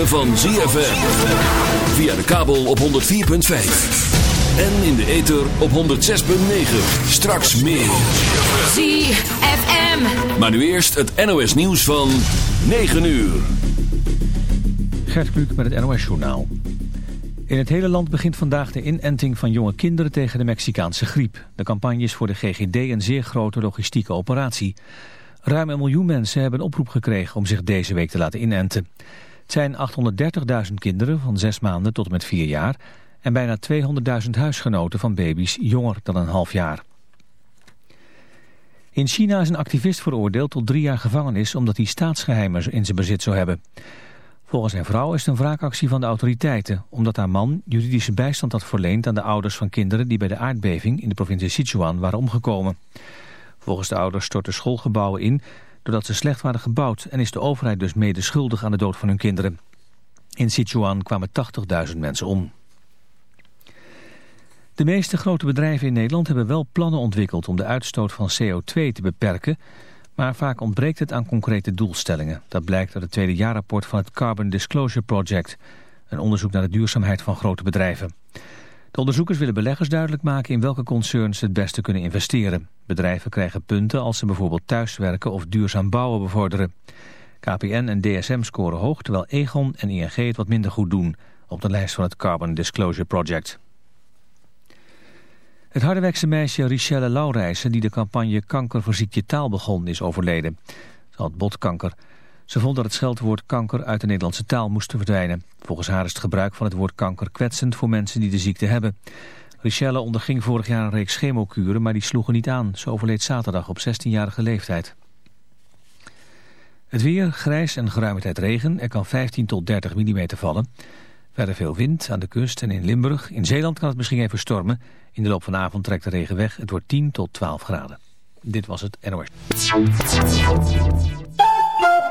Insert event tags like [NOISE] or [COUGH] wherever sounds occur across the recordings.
ritme van ZFM. Via de kabel op 104.5. En in de ether op 106.9. Straks meer. ZFM. Maar nu eerst het NOS nieuws van 9 uur. Gert Kluk met het NOS Journaal. In het hele land begint vandaag de inenting van jonge kinderen tegen de Mexicaanse griep. De campagne is voor de GGD een zeer grote logistieke operatie. Ruim een miljoen mensen hebben een oproep gekregen om zich deze week te laten inenten. Het zijn 830.000 kinderen van 6 maanden tot en met 4 jaar... en bijna 200.000 huisgenoten van baby's jonger dan een half jaar. In China is een activist veroordeeld tot drie jaar gevangenis... omdat hij staatsgeheimen in zijn bezit zou hebben. Volgens zijn vrouw is het een wraakactie van de autoriteiten... omdat haar man juridische bijstand had verleend aan de ouders van kinderen... die bij de aardbeving in de provincie Sichuan waren omgekomen. Volgens de ouders stortten schoolgebouwen in doordat ze slecht waren gebouwd... en is de overheid dus mede schuldig aan de dood van hun kinderen. In Sichuan kwamen 80.000 mensen om. De meeste grote bedrijven in Nederland hebben wel plannen ontwikkeld... om de uitstoot van CO2 te beperken... maar vaak ontbreekt het aan concrete doelstellingen. Dat blijkt uit het tweede jaarrapport van het Carbon Disclosure Project... een onderzoek naar de duurzaamheid van grote bedrijven. De onderzoekers willen beleggers duidelijk maken in welke concerns het beste kunnen investeren. Bedrijven krijgen punten als ze bijvoorbeeld thuiswerken of duurzaam bouwen bevorderen. KPN en DSM scoren hoog, terwijl Egon en ING het wat minder goed doen op de lijst van het Carbon Disclosure Project. Het Harderwijkse meisje Richelle Laurijsen, die de campagne Kanker verziekt je taal begon, is overleden. Ze had botkanker. Ze vond dat het scheldwoord kanker uit de Nederlandse taal moest verdwijnen. Volgens haar is het gebruik van het woord kanker kwetsend voor mensen die de ziekte hebben. Richelle onderging vorig jaar een reeks chemokuren, maar die sloegen niet aan. Ze overleed zaterdag op 16-jarige leeftijd. Het weer, grijs en geruime tijd regen. Er kan 15 tot 30 mm vallen. Verder veel wind aan de kust en in Limburg. In Zeeland kan het misschien even stormen. In de loop van de avond trekt de regen weg. Het wordt 10 tot 12 graden. Dit was het NOS.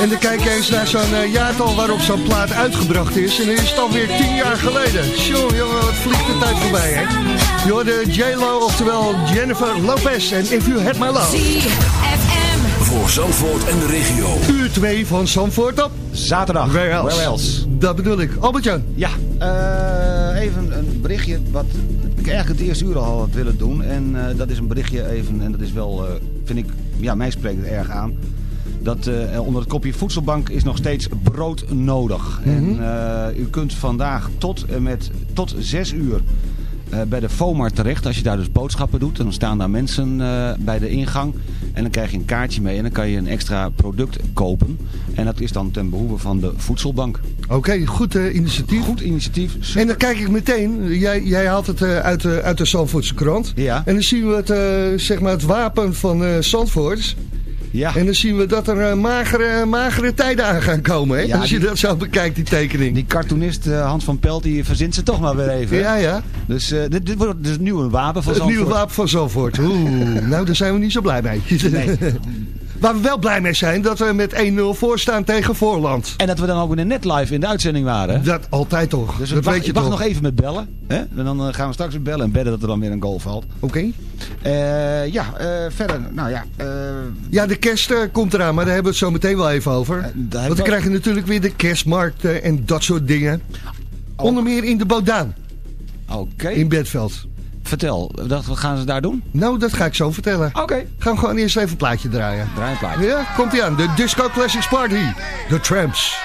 En dan kijk je eens naar zo'n eh, jaartal waarop zo'n plaat uitgebracht is. En dan is het alweer tien jaar geleden. Jongen, jongen, wat vliegt de tijd voorbij, hè? Je hoorde J-Lo, oftewel Jennifer Lopez en If You Had My Love. ZFM. Voor Zandvoort en de regio. Uur 2 van Zandvoort op. Zaterdag. Where else? Where else? Dat bedoel ik. Albert-Jan. Ja, eh, even een berichtje wat ik eigenlijk het eerste uur al had willen doen. En eh, dat is een berichtje even, en dat is wel, eh, vind ik, ja, mij spreekt het erg aan. Dat eh, onder het kopje voedselbank is nog steeds brood nodig. En eh, u kunt vandaag tot en met tot 6 uur eh, bij de FOMAR terecht. Als je daar dus boodschappen doet, dan staan daar mensen eh, bij de ingang. En dan krijg je een kaartje mee en dan kan je een extra product kopen. En dat is dan ten behoeve van de voedselbank. Oké, goed eh, initiatief. Goed initiatief. En dan kijk ik meteen, jij, jij haalt het eh, uit, de, uit de Zandvoortse krant. Ja. En dan zien we het, eh, zeg maar het wapen van eh Zandvoort. Ja. En dan zien we dat er eh, magere, magere tijden aan gaan komen. Hè? Ja, Als je die- dat zo bekijkt, die tekening. Die cartoonist eh, Hans van Pelt die verzint ze toch maar weer even. ja, ja. Dus eh, dit, dit wordt dus nieuwe wapen van Het nieuwe Zandvoort. wapen van Zandvoort. Oeh, [LAUGHS] nou daar zijn we niet zo blij mee. Nee. [LAUGHS] Waar we wel blij mee zijn, dat we met 1-0 voor staan tegen Voorland. En dat we dan ook weer net live in de uitzending waren. Dat altijd toch. Dus dat wacht, weet je ik wacht nog even met bellen. Hè? En dan eh, gaan we straks weer bellen en bedden dat er dan weer een goal valt. Oké. Eh, ja, eh, verder. Nou ja. Ja, de kerst komt eraan, maar daar hebben we het zo meteen wel even over. Want wel- krijgen natuurlijk weer de kerstmarkten en dat soort dingen. Onder meer in de Bodaan, Oké. in Bedveld. Vertel, wat gaan ze daar doen? Nou, dat ga ik zo vertellen. Oké. Gaan we gewoon eerst even een plaatje draaien. Draai een plaatje. Ja, komt ie aan. De Disco Classics Party. The Tramps.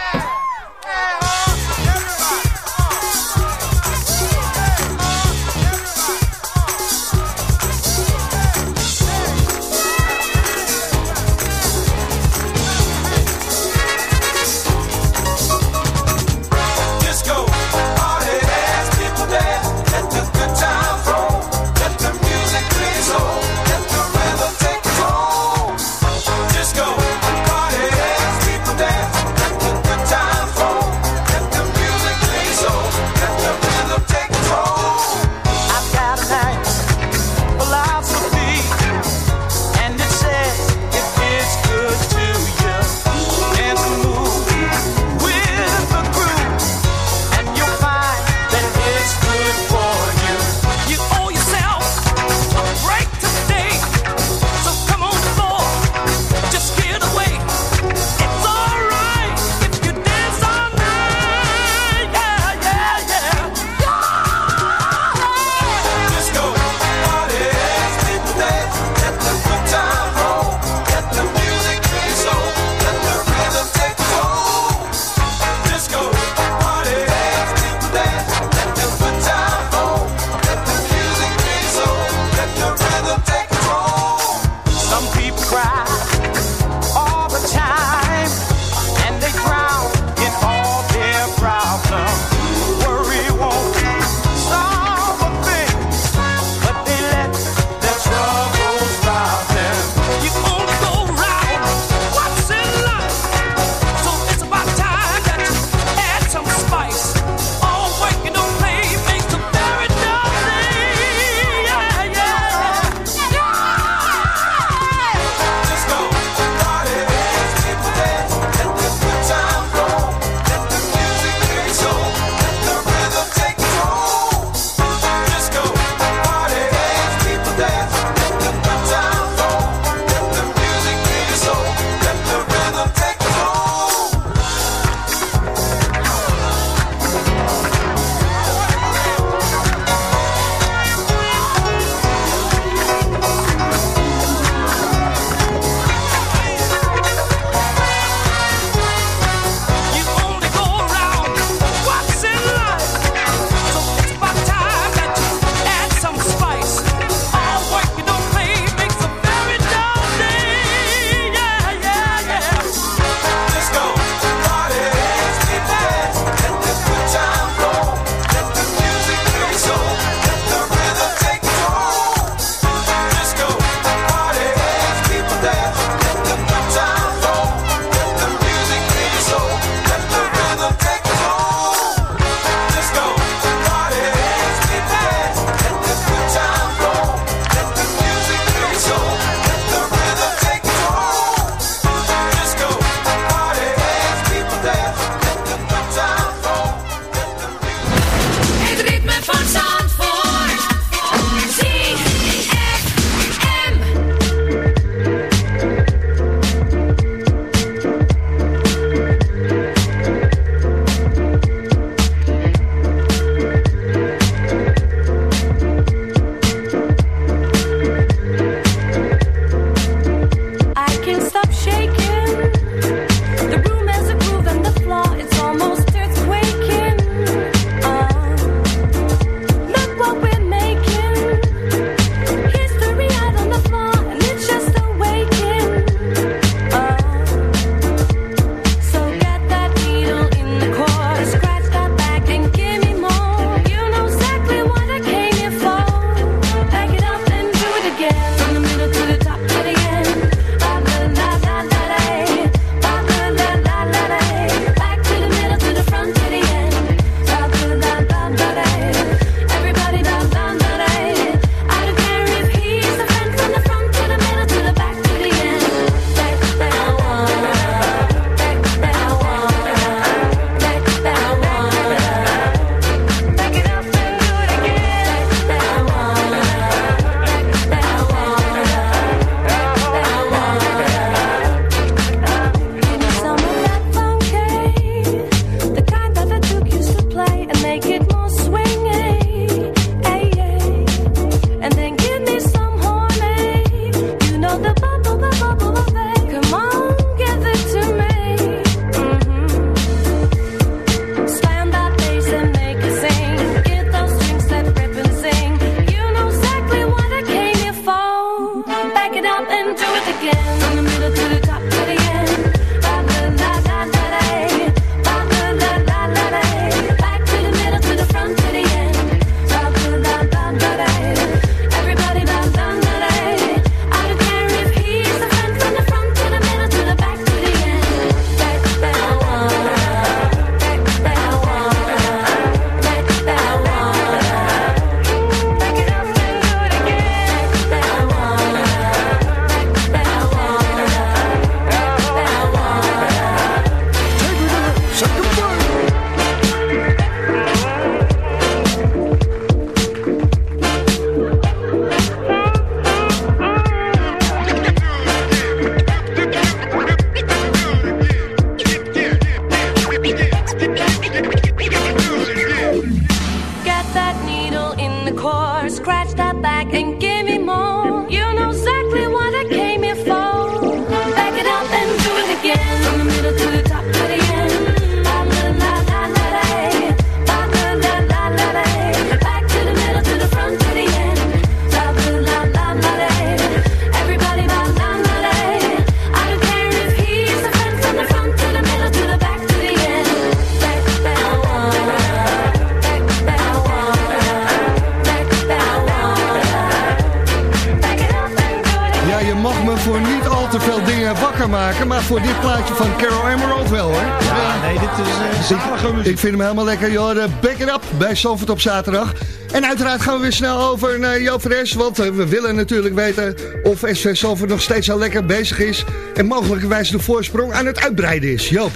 Vind hem helemaal lekker, joh. De Back It Up bij Zandvoort op zaterdag. En uiteraard gaan we weer snel over naar Joop Fres, want eh, we willen natuurlijk weten of SV Zandvoort nog steeds zo lekker bezig is. En mogelijkerwijs de voorsprong aan het uitbreiden is. Joop.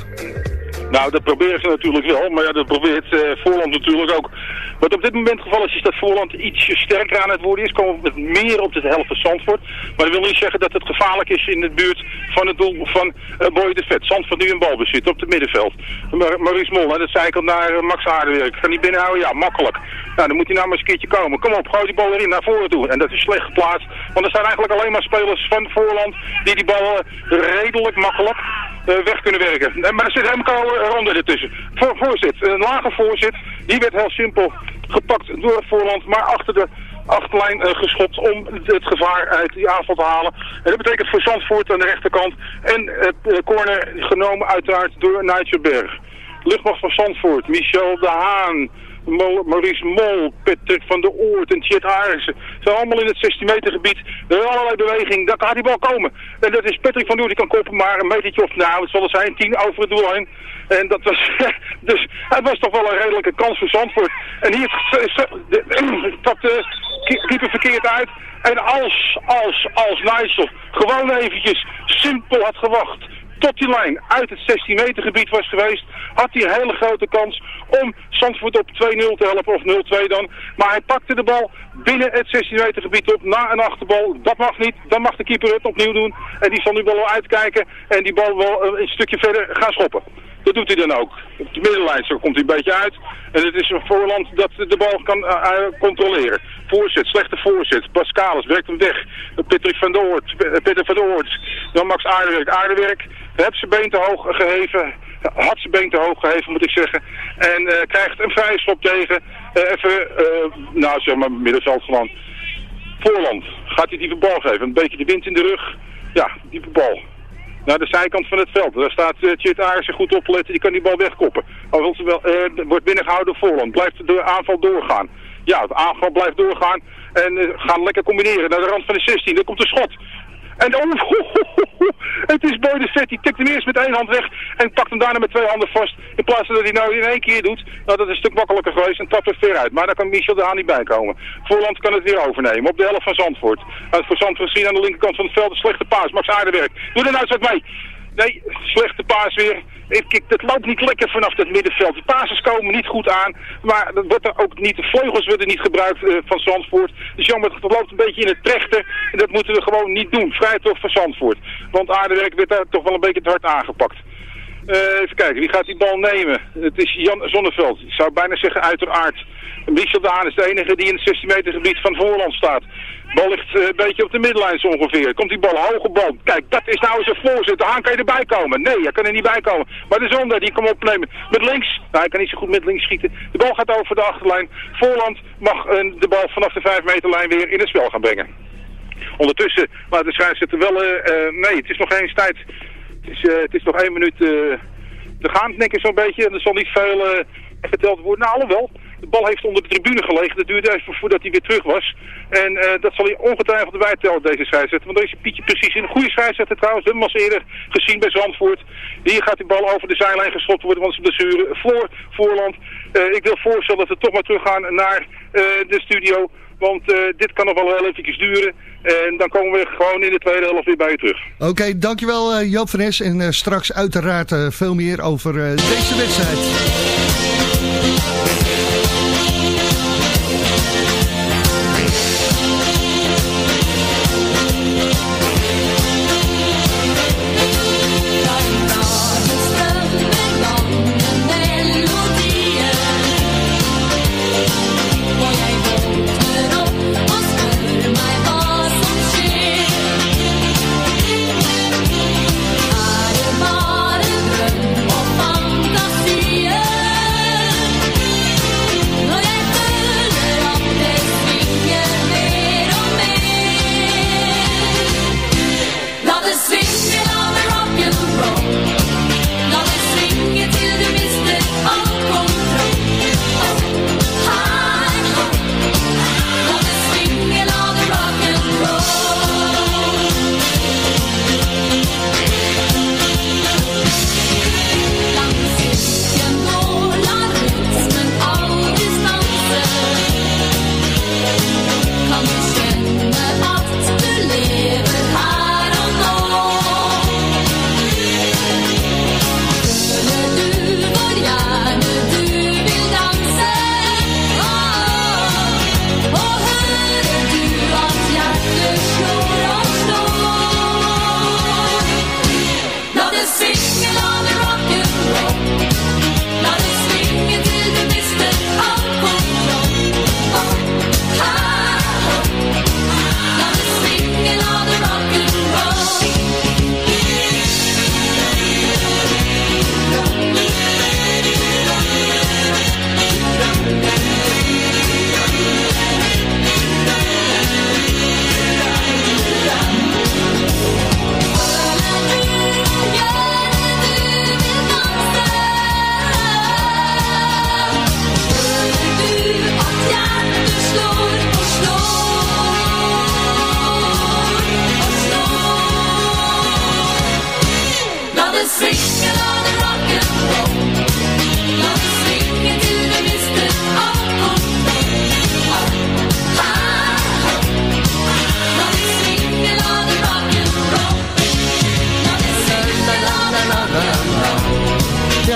Nou, dat proberen ze natuurlijk wel, maar ja, dat probeert eh, Voorland natuurlijk ook. Wat op dit moment geval is, is dat Voorland ietsje sterker aan het worden is. Komen meer op de helft van Zandvoort. Maar dat wil niet zeggen dat het gevaarlijk is in de buurt van het doel van uh, Boy de Vet. Zandvoort nu een balbezit op het middenveld. Mar Maurice Mol, dat zei ik al naar uh, Max Aardewerk. Kan hij binnenhouden? Ja, makkelijk. Nou, dan moet hij nou maar eens een keertje komen. Kom op, gooi die bal erin, naar voren toe. En dat is slecht geplaatst, want er zijn eigenlijk alleen maar spelers van Voorland die die bal redelijk makkelijk uh, weg kunnen werken. Maar er zit Remco Ronde ertussen. Voor, voorzit, een lage voorzit, die werd heel simpel gepakt door Voorland, maar achter de achterlijn uh, geschopt om het gevaar uit die aanval te halen. En dat betekent voor Zandvoort aan de rechterkant en het corner genomen uiteraard door Nigel Berg. Luchtmacht van Zandvoort, Michel de Haan, Maurice Mol, Patrick van der Oort en Arissen. Ze zijn allemaal in het 16 meter gebied. Er is allerlei beweging, daar gaat die bal komen. En dat is Patrick van Oort, die kan koppen maar een metertje of nou, het zal er zijn, 10 over het doel heen. En dat was, [LAUGHS] dus het was toch wel een redelijke kans voor Zandvoort. En hier stapt de [CLEARS THROAT] keeper verkeerd uit. En als, als, als Nijssel gewoon eventjes simpel had gewacht tot die lijn uit het 16 meter gebied was geweest, had hij een hele grote kans om Zandvoort op 2-0 te helpen of 0-2 dan. Maar hij pakte de bal binnen het 16 meter gebied op, na een achterbal. Dat mag niet, dan mag de keeper het opnieuw doen. En die zal nu wel uitkijken en die bal wel een stukje verder gaan schoppen. Dat doet hij dan ook. Op de middenlijn komt hij een beetje uit. En het is een voorland dat de bal kan uh, controleren. Voorzet, slechte voorzet. Pascalis werkt hem weg. Patrick van der Oort. Peter van der Oort. Dan Max Aardewerk. Aardewerk heeft zijn been te hoog geheven. Had zijn been te hoog geheven, moet ik zeggen. En krijgt een vrije schop tegen. Even, nou zeg maar, middenveld gewoon. Voorland. Gaat hij diepe bal geven. Een beetje de wind in de rug. Ja, diepe bal naar de zijkant van het veld. Daar staat uh, Chit Aarsen goed op te letten, die kan die bal wegkoppen. Al wil ze wel, uh, wordt binnengehouden door Voorland, blijft de aanval doorgaan. Ja, de aanval blijft doorgaan en uh, gaan lekker combineren naar de rand van de 16. Dan komt de schot. En oh, [LAUGHS] het is Boy de Vet, die tikt hem eerst met één hand weg en pakt hem daarna met twee handen vast. In plaats van dat hij nou in één keer doet, nou dat is een stuk makkelijker geweest en tapt er ver uit. Maar daar kan Michel de Haan niet bij komen. Voorland kan het weer overnemen op de helft van Zandvoort. En voor Zandvoort zien aan de linkerkant van het veld een slechte paas. Max Aardewerk, doe er nou eens wat mee. Nee, slechte paas weer. Ik, het loopt niet lekker vanaf het middenveld. De passes komen niet goed aan. Maar dat wordt er ook niet, de vleugels worden niet gebruikt uh, van Zandvoort. Dus jammer, het loopt een beetje in het trechter. En dat moeten we gewoon niet doen. Vrijtocht van Zandvoort. Want Aardewerk werd daar toch wel een beetje te hard aangepakt. Uh, even kijken, wie gaat die bal nemen? Het is Jan Zonneveld. Ik zou bijna zeggen uiteraard. Michel Daan is de enige die in het 16 meter gebied van Voorland staat. Bal ligt uh, een beetje op de middenlijn ongeveer. Komt die bal, hoge bal. Kijk, dat is nou eens een voorzet. Haan kan je erbij komen. Nee, hij kan er niet bij komen. Maar de zonde, die kan opnemen. Met links. Nou, hij kan niet zo goed met links schieten. De bal gaat over de achterlijn. Voorland mag uh, de bal vanaf de 5 meterlijn weer in het spel gaan brengen. Ondertussen laat de scheidsrechter wel... nee, het is nog geen tijd. Het is, het is nog één minuut te gaan, denk ik zo'n beetje. En er zal niet veel verteld worden. Nou, alhoewel. De bal heeft onder de tribune gelegen. Dat duurde even voordat hij weer terug was. En uh, dat zal hij ongetwijfeld erbij tellen, deze scheidsrechter. Want deze Pietje precies in. Een goede scheidsrechter trouwens. We hebben hem eerder gezien bij Zandvoort. Hier gaat die bal over de zijlijn geschopt worden. Want ze blessure voor Voorland. Uh, ik wil voorstellen dat we toch maar teruggaan naar uh, de studio. Want dit kan nog wel heel even duren. En dan komen we gewoon in de tweede helft weer bij je terug. Oké, okay, dankjewel Joop van Es. En straks uiteraard veel meer over deze wedstrijd.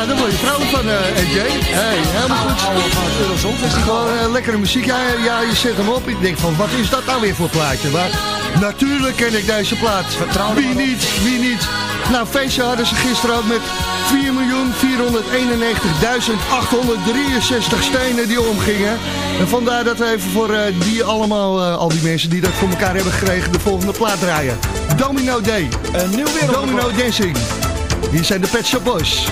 Ja, daar word je vrouw van, uh, Hey, helemaal goed. Eh, lekkere muziek. Ja, je zet hem op. Ik denk van, wat is dat nou weer voor plaatje? Maar natuurlijk ken ik deze plaat. Vertrouwen. wie niet, wie niet. Nou, feestje hadden ze gisteren ook met 4.491.863 stenen die omgingen. En vandaar dat we even voor eh, die allemaal, al die mensen die dat voor elkaar hebben gekregen, de volgende plaat draaien. Domino Day. Een nieuw wereld. Domino Dancing. Hier zijn de Pet Shop Boys.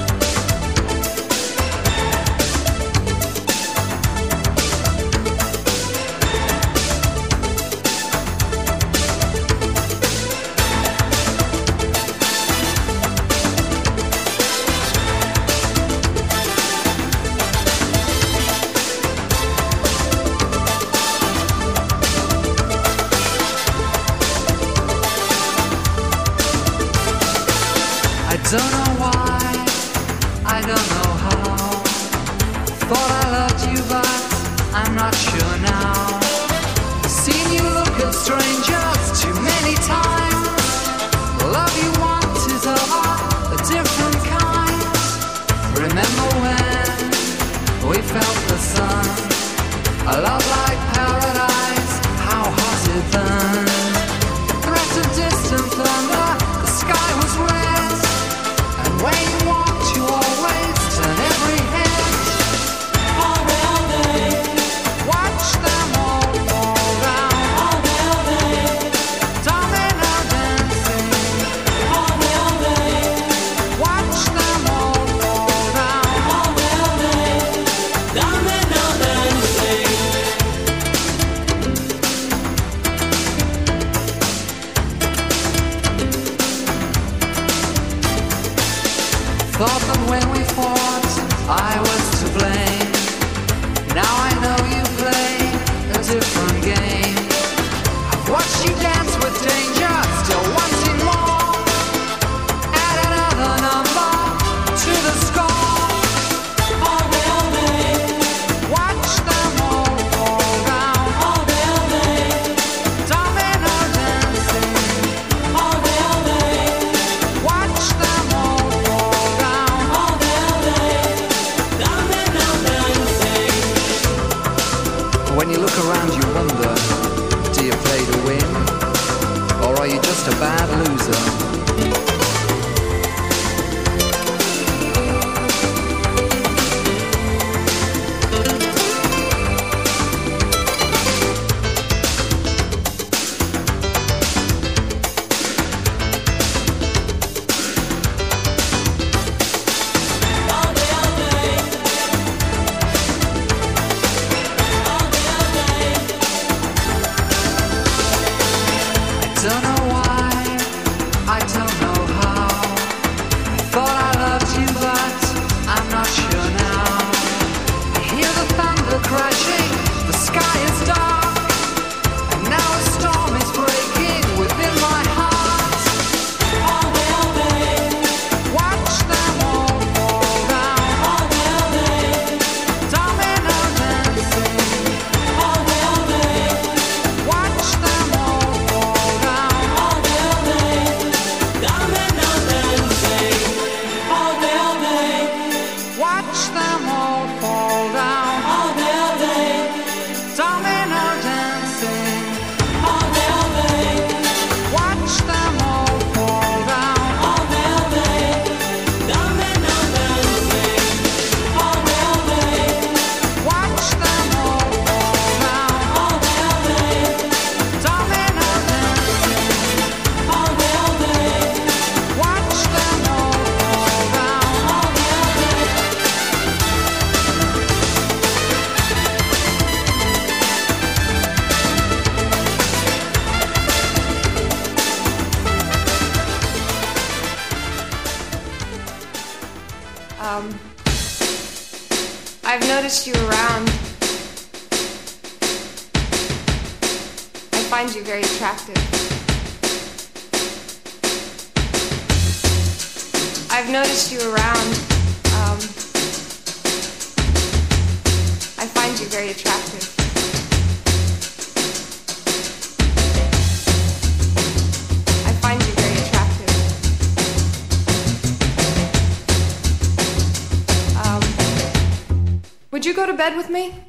Bed with me?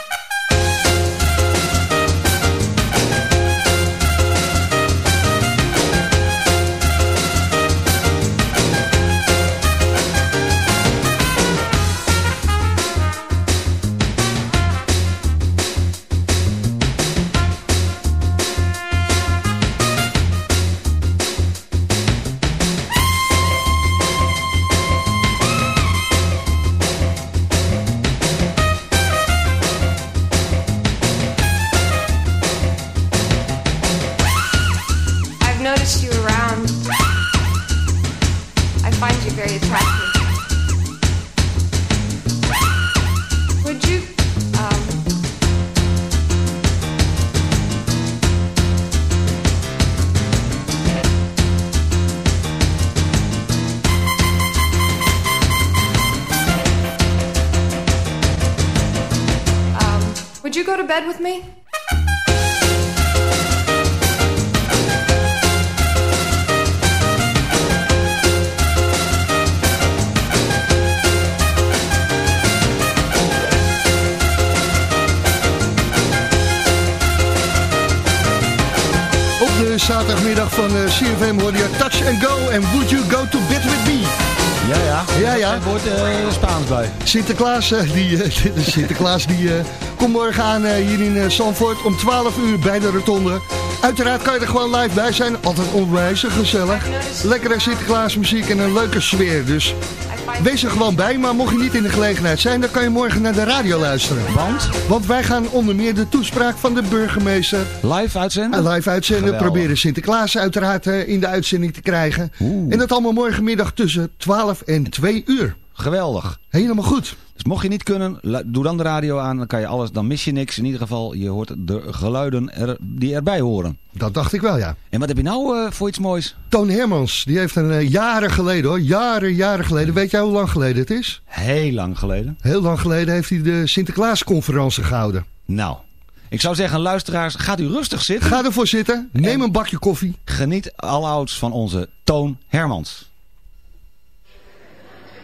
bed with Sinterklaas, eh, die, eh, [LAUGHS] Sinterklaas die, eh, komt morgen aan hier in Zandvoort om 12 uur bij de rotonde. Uiteraard kan je er gewoon live bij zijn. Altijd onwijs gezellig. Lekkere Sinterklaas muziek en een leuke sfeer. Dus wees er gewoon bij. Maar mocht je niet in de gelegenheid zijn, dan kan je morgen naar de radio luisteren. Want? Want wij gaan onder meer de toespraak van de burgemeester... Live uitzenden? live uitzenden. Geweldig. Proberen Sinterklaas uiteraard in de uitzending te krijgen. En dat allemaal morgenmiddag tussen 12 en 2 uur. Geweldig. Helemaal goed. Dus mocht je niet kunnen, doe dan de radio aan. Dan kan je alles, dan mis je niks. In ieder geval, je hoort de geluiden er, die erbij horen. Dat dacht ik wel, ja. En wat heb je nou eh, voor iets moois? Toon Hermans, die heeft een eh, jaren geleden hoor, jaren, jaren geleden. Weet jij hoe lang geleden het is? Heel lang geleden. Heel lang geleden heeft hij de Sinterklaasconferentie gehouden. Nou, ik zou zeggen, luisteraars, gaat u rustig zitten. Ga ervoor zitten, neem een bakje koffie. Geniet alouds van onze Toon Hermans.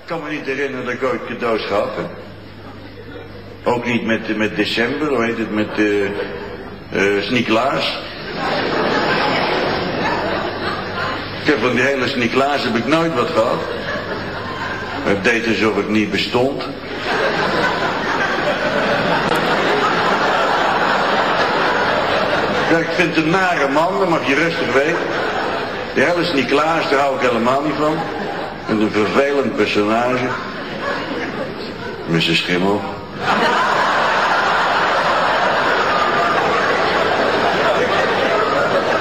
Ik kan me niet herinneren dat ik ooit cadeaus gehad heb. Ook niet met, met december, hoe heet het, met eh eh Sint-Niklaas. Ik heb van die hele Sint-Niklaas heb ik nooit wat gehad. Het deed alsof ik niet bestond. Ik vind het een nare man, dat mag je rustig weten. Die hele Sint-Niklaas, daar hou ik helemaal niet van. En een vervelend personage. Mrs. Schimmel.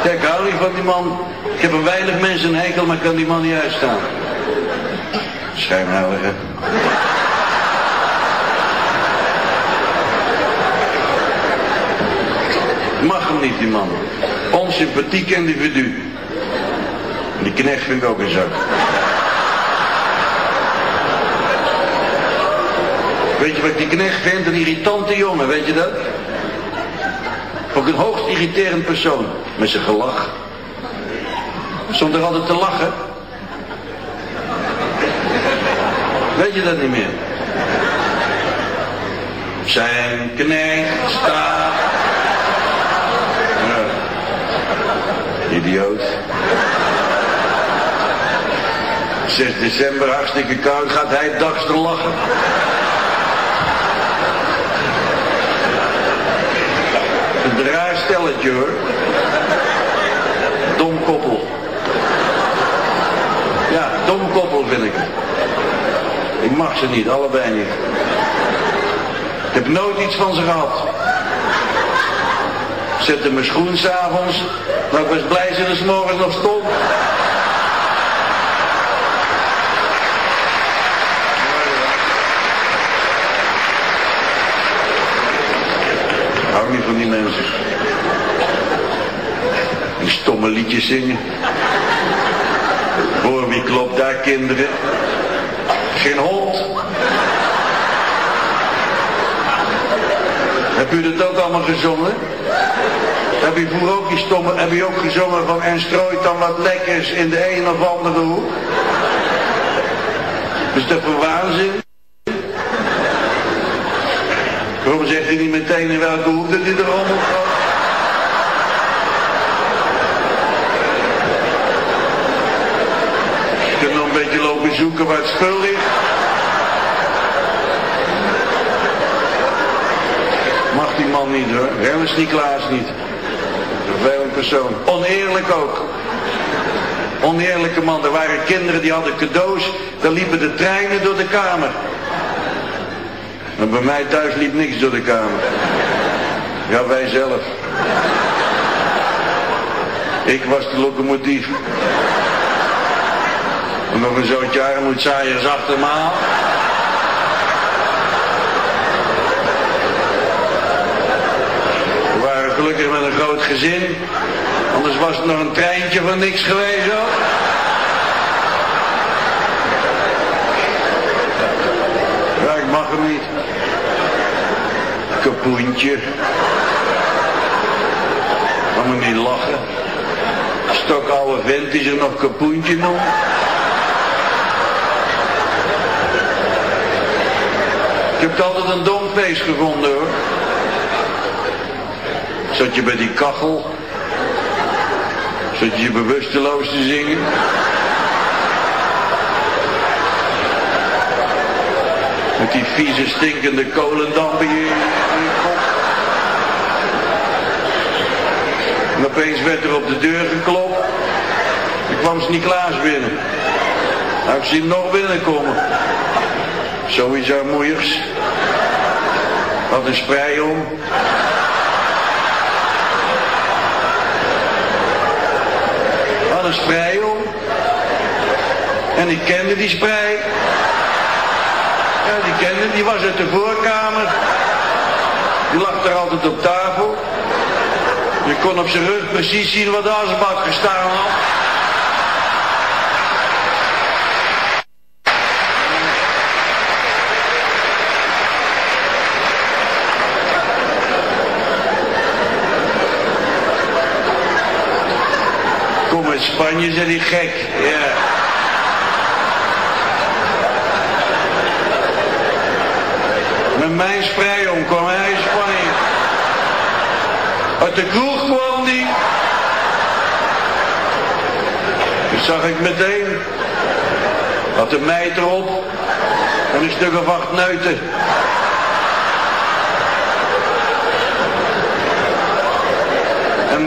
Ik hou niet van die man. Ik heb een weinig mensen een hekel, maar kan die man niet uitstaan. Schijnheilige. Mag hem niet, die man. Onsympathiek individu. Die knecht vind ik ook een zak. Weet je wat ik die knecht vind? Een irritante jongen, weet je dat? Ook een hoogst irriterend persoon. Met zijn gelach. Stond er altijd te lachen. Weet je dat niet meer? Zijn knecht staat. Ja. Idioot. 6 december, hartstikke koud, gaat hij dags te lachen. Een hoor. Dom koppel. Ja, dom koppel vind ik. Ik mag ze niet, allebei niet. Ik heb nooit iets van ze gehad. Zette mijn schoen s'avonds, maar ik was blij dat er 's morgens nog stond. Ik hou niet van die mensen. Die stomme liedjes zingen. Hoor wie klopt daar kinderen? Geen hond. Heb u dat ook allemaal gezongen? Heb u vroeger ook die stomme, heb u ook gezongen van en strooit dan wat lekkers in de een of andere hoek? Is dat voor waanzin? Waarom zegt u niet meteen in welke hoek dat u er allemaal gaat? Je kunt nog een beetje lopen zoeken waar het spul ligt. Mag die man niet hoor. Remmers Niklaas niet. Vervelend persoon. Oneerlijk ook. Oneerlijke man. Er waren kinderen die hadden cadeaus. Daar liepen de treinen door de kamer. Maar bij mij thuis liep niks door de kamer. Ja, wij zelf. Ik was de locomotief. Nog een zootje armoedzaaiers achter me aan. We waren gelukkig met een groot gezin. Anders was het nog een treintje van niks geweest hoor. Ja, ik mag hem niet. Kapoentje. Kan me niet lachen. Stok oude vent is er nog kapoentje noemt. Ik heb het altijd een dom feest gevonden hoor. Zat je bij die kachel. Zat je bewusteloos te zingen. Met die vieze stinkende kolendampen in je je kop. En opeens werd er op de deur geklopt. Er kwam Sint-Niklaas binnen. Nou, ik zie hem nog binnenkomen. Zoiets armoeigs. Had een sprei om. Had een sprei om. En ik kende die sprei. Ja, die kende, die was uit de voorkamer. Die lag daar altijd op tafel. Je kon op zijn rug precies zien wat de asbak gestaan had. Uit Spanje, zei die gek. Ja. Met mijn sprei om kwam hij in Spanje. Uit de kroeg kwam die. Dat zag ik meteen. Had de meid erop. En een stuk of acht neuten. En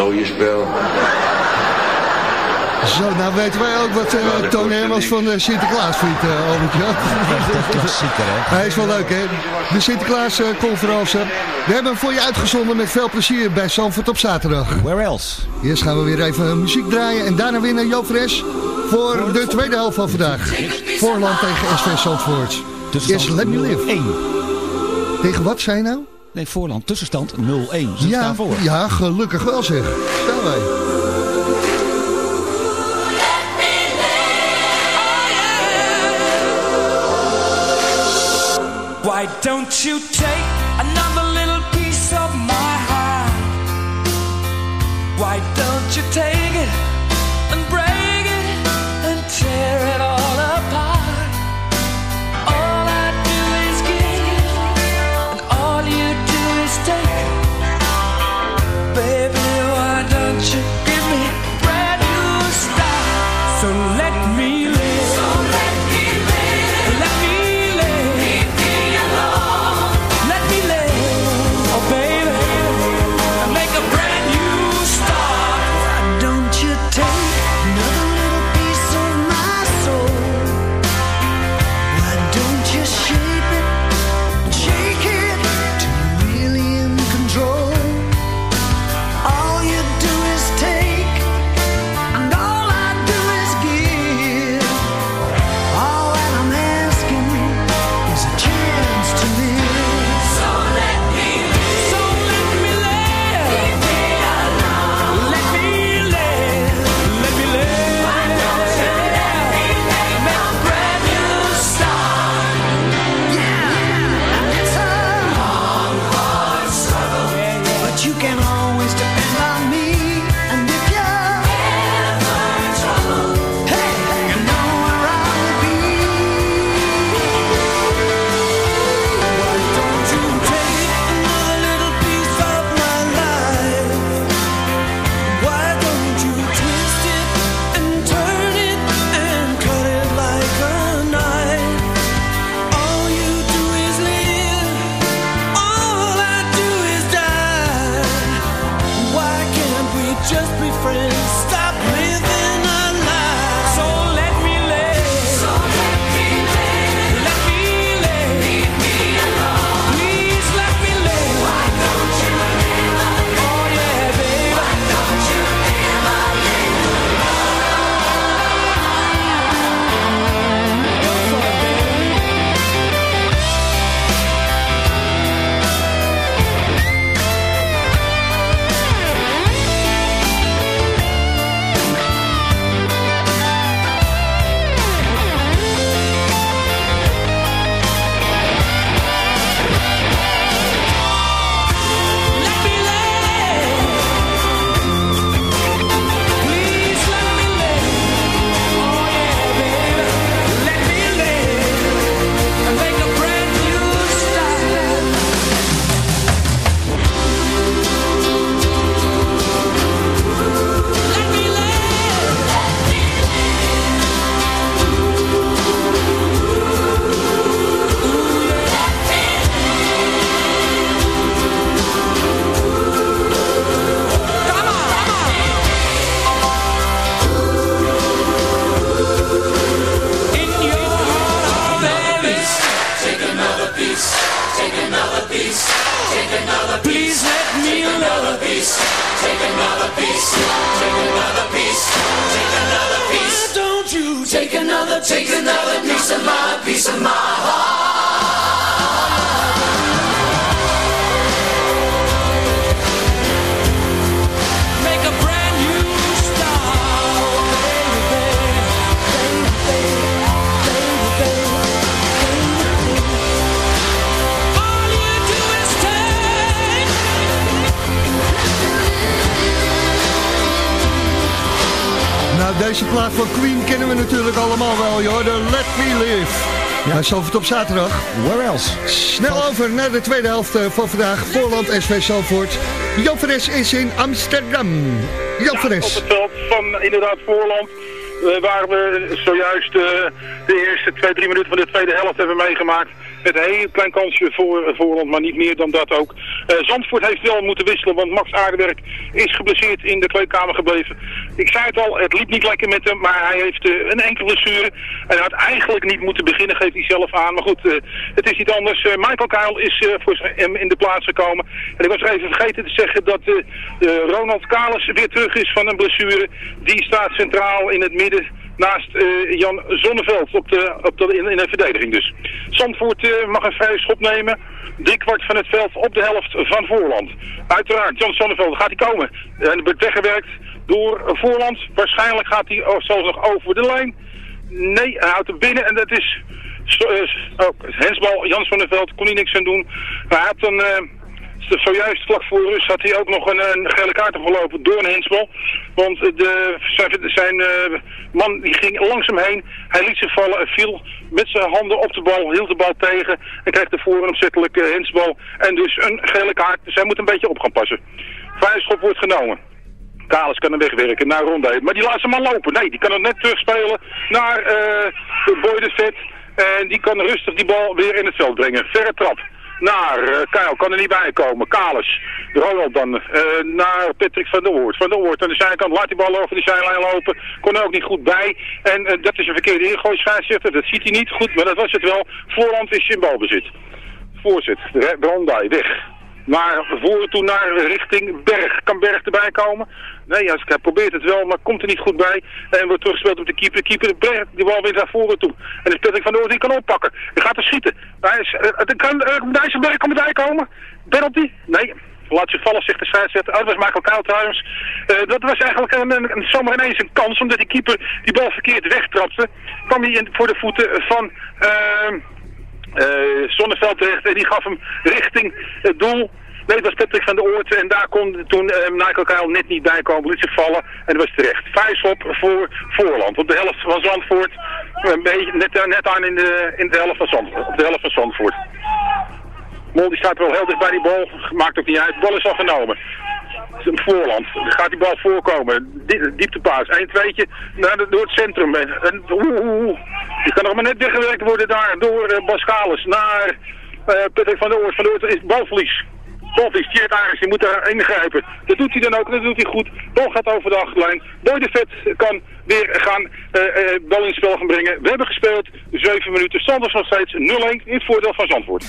klooienspel. Zo, nou weten wij ook wat uh, Toon van uh, Sinterklaas vindt, uh, Albert Jan. klassieker, hè? Hij is wel leuk, hè? De Sinterklaas-conferentie. we hebben hem voor je uitgezonden met veel plezier bij Sanford op zaterdag. Where else? Eerst gaan we weer even muziek draaien en daarna winnen naar Fres voor de tweede helft van vandaag. Voorland tegen SV Zandvoort. eerst Let Me Live. Tegen wat zijn nou? Nee, voorland. Tussenstand 0-1. Ze ja, staan voor. Ja, gelukkig wel zeg. Staan wij. Why don't you take another little piece of my heart? Why don't you take deze plaat van Queen kennen we natuurlijk allemaal wel, joh. De Let Me Live. Ja, het op zaterdag. Where else? Snel over naar de tweede helft eh, van vandaag. Voorland SV Zalvoort. Jan is in Amsterdam. Jan ja, op het veld van inderdaad Voorland. Eh, waar we zojuist eh, de eerste twee, drie minuten van de tweede helft hebben meegemaakt. Met een heel klein kansje voor Voorland, maar niet meer dan dat ook. Eh, Zandvoort heeft wel moeten wisselen, want Max Aardewerk is geblesseerd in de kleedkamer gebleven. Ik zei het al, het liep niet lekker met hem, maar hij heeft eh, een enkele blessure. En had eigenlijk niet moeten beginnen, geeft hij zelf aan. Maar goed, eh, het is niet anders. Michael Kuil is voor hem in de plaats gekomen. En ik was er even vergeten te zeggen dat Ronald Kalis weer terug is van een blessure. Die staat centraal in het midden naast eh, Jan Zonneveld op de, op in, in de verdediging dus. Zandvoort eh, mag een vrije schop nemen. Drie kwart van het veld op de helft van Voorland. Uiteraard, Jan Zonneveld gaat hij komen. En wordt weggewerkt door Voorland. Waarschijnlijk gaat hij oh, zelfs nog over de lijn. Nee, hij houdt hem binnen en dat is... eh, oh, hensbal, Jan Zonneveld, kon hij niks aan doen. Hij had een... eh, zojuist vlak voor rust had hij ook nog een, een gele kaart door een hensbal. Want de, zijn, zijn eh, man die ging langs hem heen. Hij liet zich vallen en viel met zijn handen op de bal, hield de bal tegen. En kreeg ervoor een opzettelijke hensbal. En dus een gele kaart. Dus hij moet een beetje op gaan passen. Vrije schop wordt genomen. Kalis kan hem wegwerken naar Ronde. Maar die laat ze man lopen. Nee, die kan hem net terugspelen naar eh de Boy. En die kan rustig die bal weer in het veld brengen. Verre trap. Naar eh Kyle, kan er niet bij komen. Kalis, Ronald dan. eh, naar Patrick van der Oort. Van der Oort aan de zijkant, laat die bal over die zijlijn lopen. Kon er ook niet goed bij. En eh, dat is een verkeerde ingooi, scheidsrechter. Dat ziet hij niet goed, maar dat was het wel. Voorhand is in balbezit. Voorzet, Brondai, weg. Maar voren toe naar richting Berg. Kan Berg erbij komen? Nee, ja, hij probeert het wel, maar komt er niet goed bij. En wordt teruggespeeld op de keeper. De keeper Berg, die bal weer naar voren toe. En de Patrick van Oort die kan oppakken. Hij gaat er schieten. Hij is, uh, kan uh, Dijsselberg kan erbij komen. Penalty? Nee. Laat zich vallen, zegt de scheidsrechter. Oh, dat was Michael Kuil trouwens. Uh, dat was eigenlijk een, een, een, zomaar ineens een kans, omdat die keeper die bal verkeerd wegtrapte. Kwam hij in, voor de voeten van... Uh, uh, Zonneveld terecht en die gaf hem richting het doel. Nee, het was Patrick van de Oort en daar kon toen uh, Michael Kuil net niet bij komen, liet zich vallen en dat was terecht. Vijfschop voor Voorland op de helft van Zandvoort, een beetje net, net aan in de, in de helft van Zandvoort, op de helft van Zandvoort. Mol die staat wel heel dicht bij die bal, maakt ook niet uit, de bal is al genomen. Voorland, gaat die bal voorkomen, dieptepaas, 1 2 naar door het centrum. En, oeh, oeh, die kan nog maar net weggewerkt worden daar door uh, Bascalis naar Patrick van der Oort. Van der Oort is balverlies. Balverlies, Tjeerd Aris, die moet daar ingrijpen. Dat doet hij dan ook, dat doet hij goed. Bal gaat over de achterlijn. Boy de Vet kan weer gaan uh, bal in het spel gaan brengen. We hebben gespeeld, 7 minuten. Sanders nog steeds 0-1 in het voordeel van Zandvoort.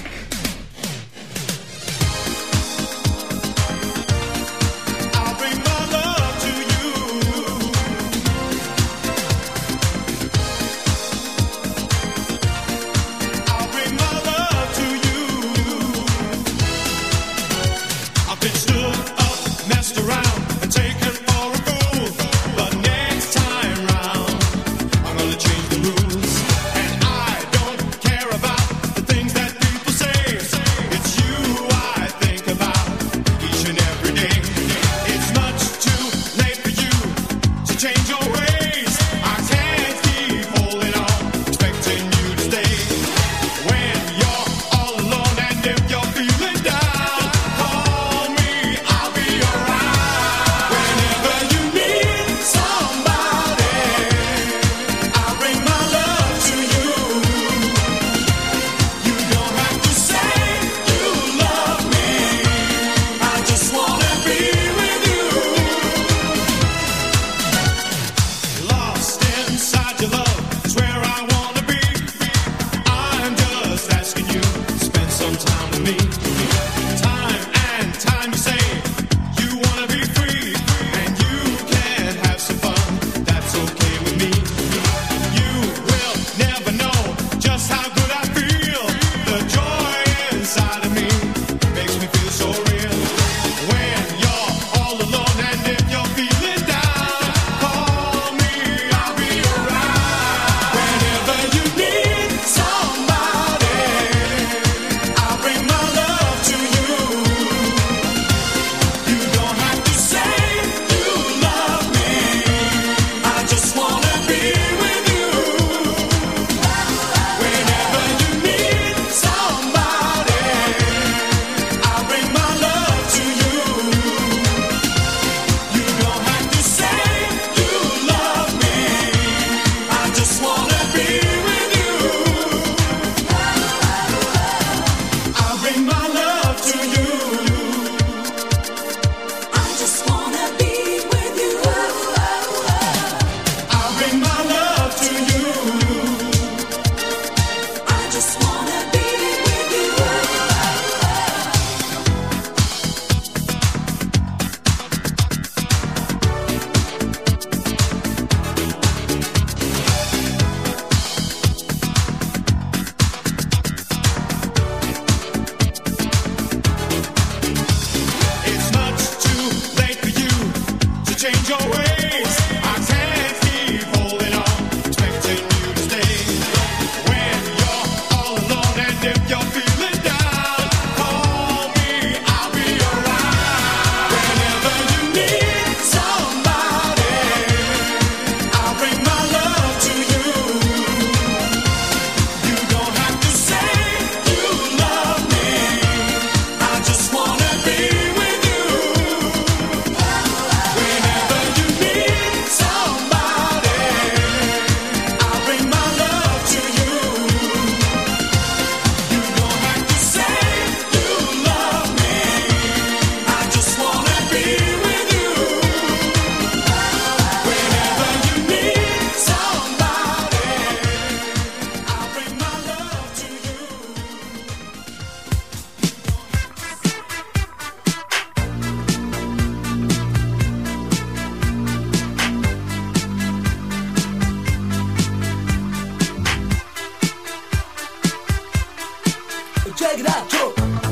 Check it out, Joe.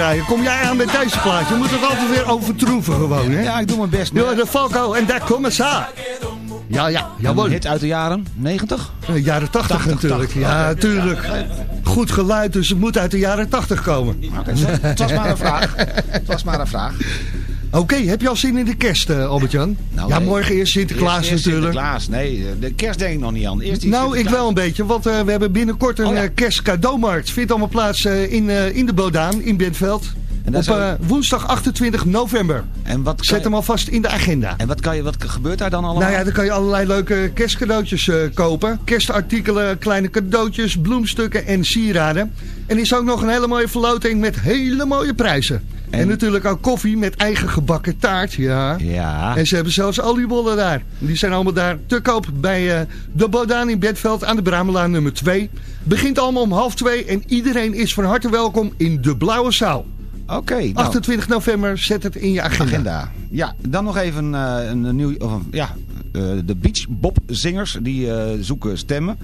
Draaien. Kom jij aan met deze plaat? Je moet het altijd weer overtroeven gewoon, hè? Ja, ik doe mijn best. Ja, de Falco en daar komen ze. Ja, ja, Een jawel. hit uit de jaren 90? Eh, jaren 80, 80, natuurlijk. 80, ja, natuurlijk. Goed geluid, dus het moet uit de jaren 80 komen. Oké, het was maar een vraag. Het was maar een vraag. Oké, heb je al zin in de kerst, eh, Albert-Jan? ja, nee. morgen eerst Sinterklaas Eerst- eerst natuurlijk. Sinterklaas, nee, de kerst denk ik nog niet aan. Eerst Nou, ik wel een beetje, want eh, we hebben binnenkort een Oh, ja. eh, kerstcadeaumarkt. Vindt allemaal plaats eh, in, eh, in de Bodaan, in Bentveld. En Op eh, woensdag 28 november. En wat Zet je- hem alvast in de agenda. En wat, kan je, wat gebeurt daar dan allemaal? Nou ja, dan kan je allerlei leuke kerstcadeautjes eh, kopen. Kerstartikelen, kleine cadeautjes, bloemstukken en sieraden. En er is ook nog een hele mooie verloting met hele mooie prijzen. En, En- natuurlijk ook koffie met eigen gebakken taart. Ja. Ja. En ze hebben zelfs oliebollen daar. Die zijn allemaal daar te koop bij eh, de Bodaan in Bedveld aan de Bramelaan nummer 2. Begint allemaal om half twee en iedereen is van harte welkom in de Blauwe Zaal. Oké. nou, 28 november, zet het in je agenda. agenda. Ja, dan nog even eh, een nieuw... Of ja, eh, de Beach Bob zingers die zoeken stemmen.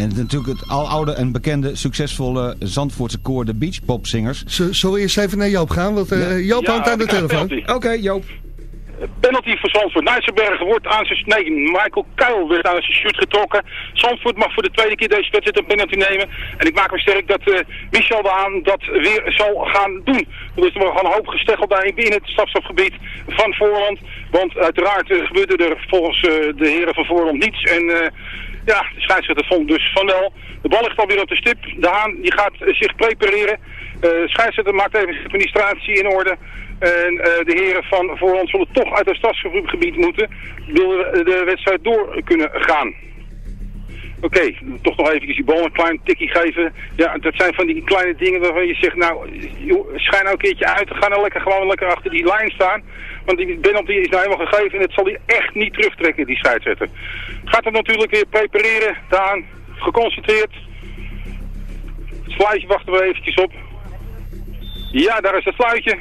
En natuurlijk het aloude en bekende succesvolle Zandvoortse koor de Beach Bob zingers. Z- Zullen we eerst even naar Joop gaan? Want eh, Joop Ja, hangt aan de telefoon. penalty. Oké, Joop. Penalty voor Zandvoort. Nijsselberg wordt aan zijn... Nee, Michael Kuil werd aan zijn shoot getrokken. Zandvoort mag voor de tweede keer deze wedstrijd een penalty nemen. En ik maak me sterk dat eh, Michel de Haan dat weer zal gaan doen. Er is nog een hoop gesteggeld daar in het stafstofgebied van Voorland. Want uiteraard eh, gebeurde er volgens eh, de heren van Voorland niets. En eh, ja, de scheidsrechter vond dus van wel. De bal ligt alweer op de stip. De Haan die gaat eh, zich prepareren. Eh, de scheidsrechter maakt even zijn administratie in orde. En eh, de heren van Voorland zullen toch uit het stadsgebied moeten. We de wedstrijd door kunnen gaan. Oké, toch nog even die bal een klein tikje geven. Ja, dat zijn van die kleine dingen waarvan je zegt, nou, schijn nou een keertje uit. Ga nou lekker gewoon lekker achter die lijn staan. Want die penalty is nou helemaal gegeven en het zal hij echt niet terugtrekken, die scheidsrechter. Gaat het natuurlijk weer prepareren, Daan. Geconcentreerd. Het sluitje wachten we eventjes op. Ja, daar is het sluitje.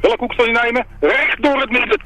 Welke hoek zal hij nemen? Recht door het midden.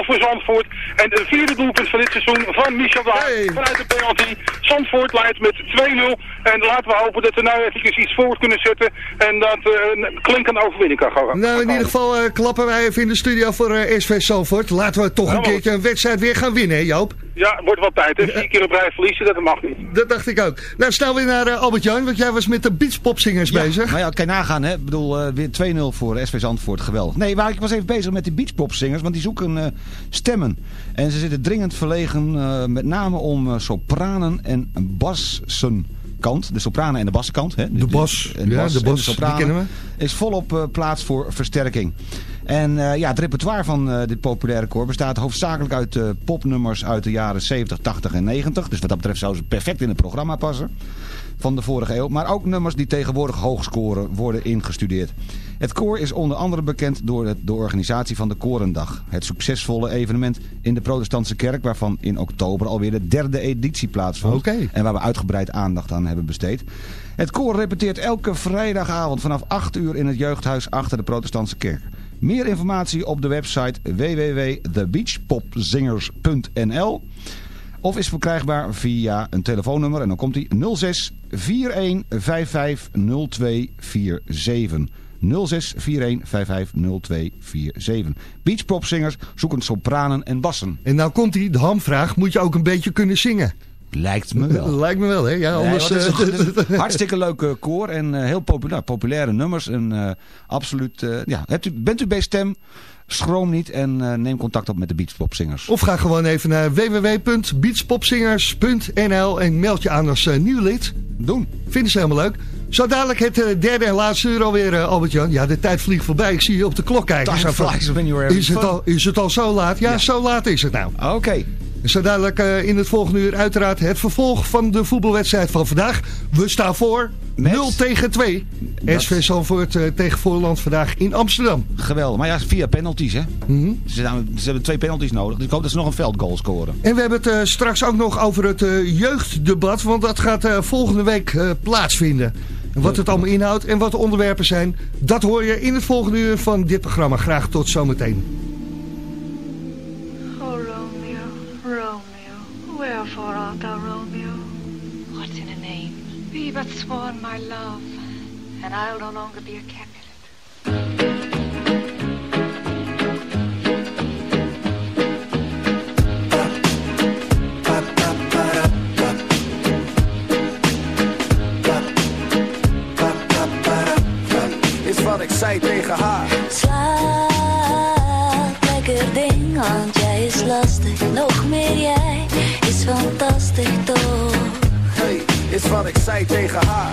2-0 voor Zandvoort. En de vierde doelpunt van dit seizoen van Michel de vanuit de penalty. Zandvoort leidt met 2-0. En laten we hopen dat we nou even iets voort kunnen zetten. En dat eh, een klinkende overwinning kan gaan. Nou, in ieder geval eh, klappen wij even in de studio voor eh, SV Zalvoort. Laten we toch een keertje een wedstrijd weer gaan winnen, hè Joop? Ja, wordt wel tijd. Hè? Vier keer op rij verliezen, dat mag niet. Dat dacht ik ook. Nou, snel weer naar eh, Albert-Jan, want jij was met de beachpopzingers bezig. Maar ja, kan je nagaan, hè? Ik bedoel, eh, weer 2-0 voor SV Zandvoort, geweldig. Nee, maar ik was even bezig met die beachpopzingers, want die zoeken eh, stemmen. En ze zitten dringend verlegen, eh, met name om eh, sopranen en bassen kant, de sopranen en de bassenkant. Hè? De bas, en ja, de bas, die sopranen, kennen Is volop eh, plaats voor versterking. En eh, ja, het repertoire van eh, dit populaire koor bestaat hoofdzakelijk uit popnummers uit de jaren 70, 80 en 90. Dus wat dat betreft zouden ze perfect in het programma passen van de vorige eeuw. Maar ook nummers die tegenwoordig hoog scoren worden ingestudeerd. Het koor is onder andere bekend door de organisatie van de Korendag. Het succesvolle evenement in de protestantse kerk... waarvan in oktober alweer de derde editie plaatsvond. En waar we uitgebreid aandacht aan hebben besteed. Het koor repeteert elke vrijdagavond vanaf 8 uur in het jeugdhuis achter de protestantse kerk. Meer informatie op de website www.thebeachpopzingers.nl of is verkrijgbaar via een telefoonnummer en dan komt die 06 41 55 0247. 06 41 55 0247. Beachpopzingers zoeken sopranen en bassen. En nou komt die, de hamvraag, moet je ook een beetje kunnen zingen? Lijkt me wel. [LAUGHS] Lijkt me wel, hè? Ja, anders... is, eh, een- [LAUGHS] hartstikke leuke koor en eh, heel populair, populaire nummers. En eh, absoluut, ja. Hebt u, bent u bij stem? Schroom niet en eh, neem contact op met de Beachpopzingers. Of ga gewoon even naar www.beachpopzingers.nl en meld je aan als eh, nieuw lid. Doen. Vinden ze helemaal leuk. Zo dadelijk het eh, derde en laatste uur alweer, Albert-Jan. Ja, de tijd vliegt voorbij. Ik zie je op de klok kijken. Time Zo van, flies when you're having is, het al, is het al zo laat? Ja, zo laat is het nou. Oké. Zo dadelijk eh, in het volgende uur uiteraard het vervolg van de voetbalwedstrijd van vandaag. We staan voor 0 tegen 2. SV Zandvoort eh, tegen Voorland vandaag in Amsterdam. Geweldig. Maar ja, via penalties hè. Mhm. ze, hebben- ze hebben twee penalties nodig. Dus ik hoop dat ze nog een veldgoal scoren. En we hebben het eh, straks ook nog over het jeugddebat. Want dat gaat volgende week plaatsvinden. En wat het allemaal inhoudt en wat de onderwerpen zijn. Dat hoor je in het volgende uur van dit programma. Graag tot zometeen. Voor art thou Romeo? What's in a name? Be but sworn my love, and I'll no longer be a Capulet. wat ik zei tegen haar. Slaap, lekker ding, want jij is lastig, nog meer jij is fantastisch toch? Hey, is wat ik zei tegen haar.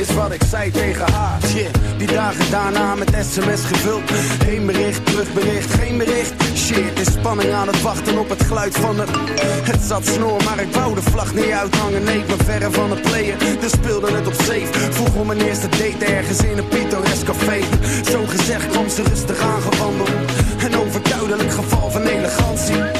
Is wat ik zei tegen haar. Shit, die dagen daarna met sms gevuld. Heen bericht, terugbericht, geen bericht. Shit, is spanning aan het wachten op het geluid van het. Het zat snor, maar ik wou de vlag niet uithangen. Nee, ik ben verre van het playen, dus speelde het op safe. Vroeg om mijn eerste date ergens in een pittoresk café. Zo gezegd kwam ze rustig aangewandeld. Een overduidelijk geval van elegantie.